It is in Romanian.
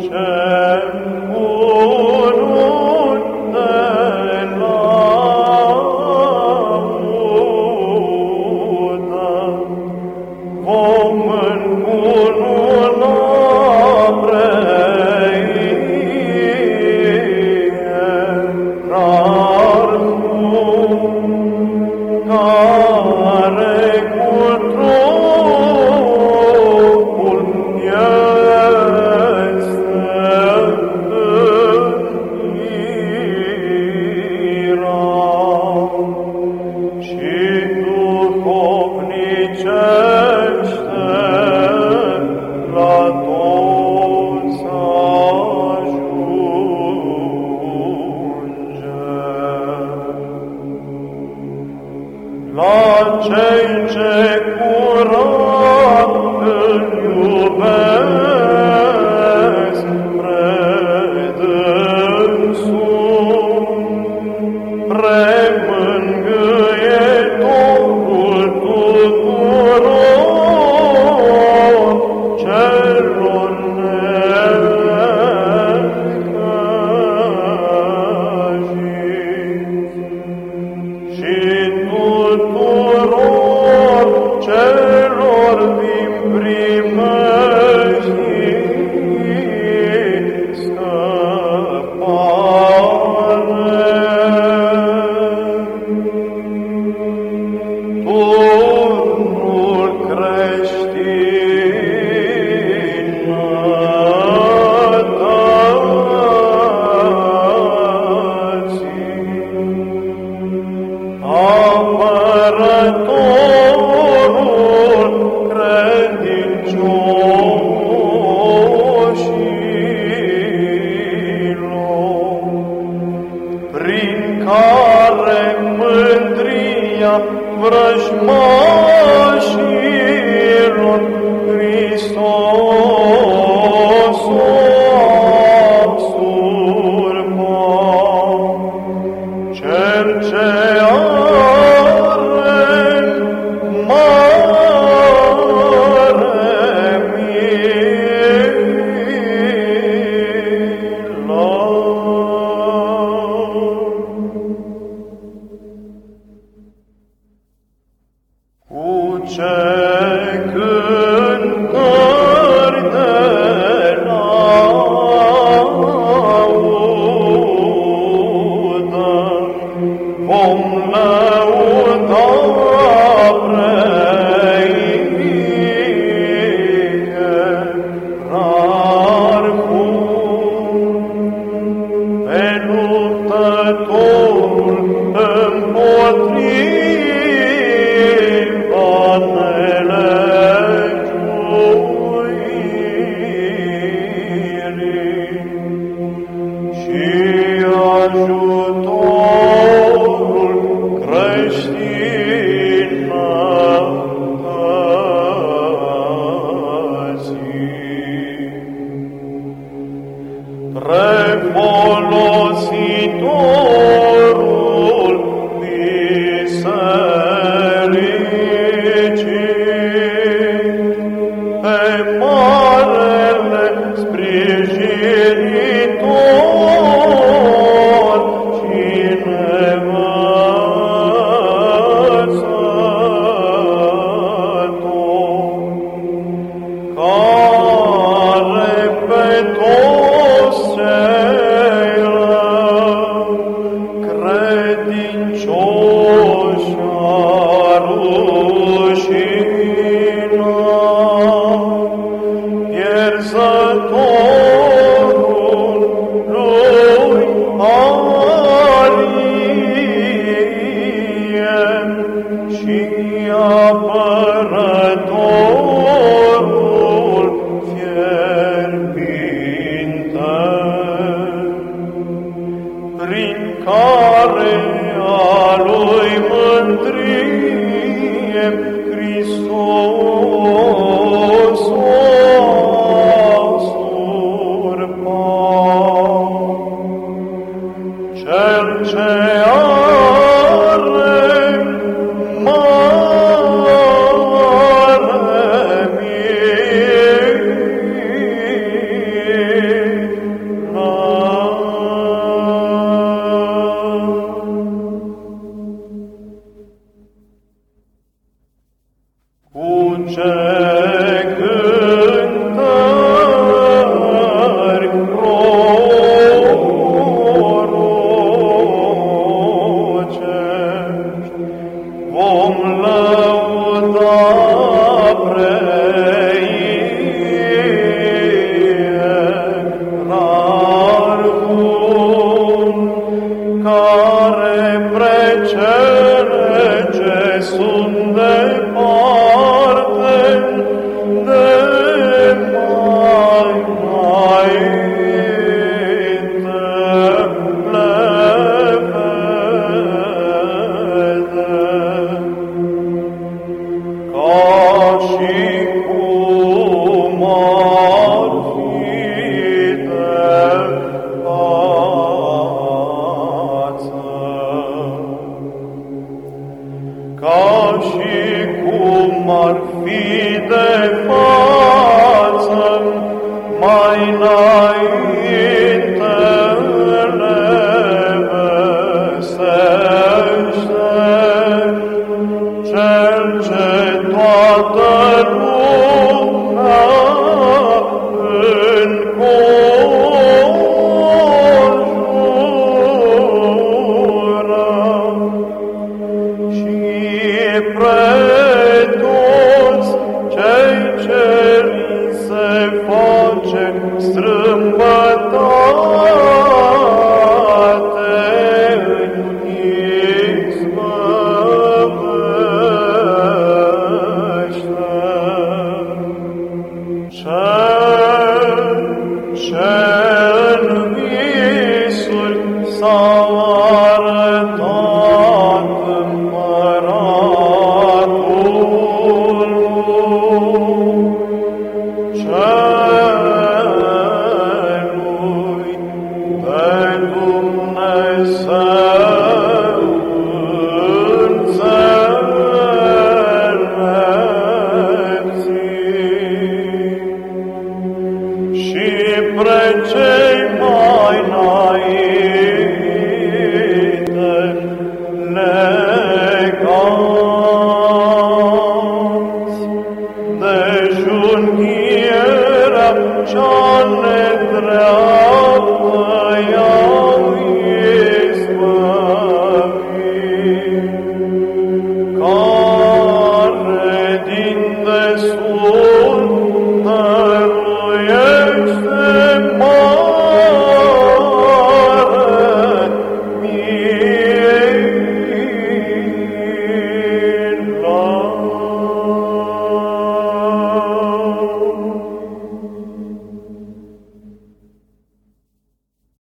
cielo. care mândria vrăjmașilor Hristos. هم Μετά από 15 χρόνια, έφτασε ο. apărătorul fierbinte, prin care a lui mândrie Hristos. cielo. voce strâng. shame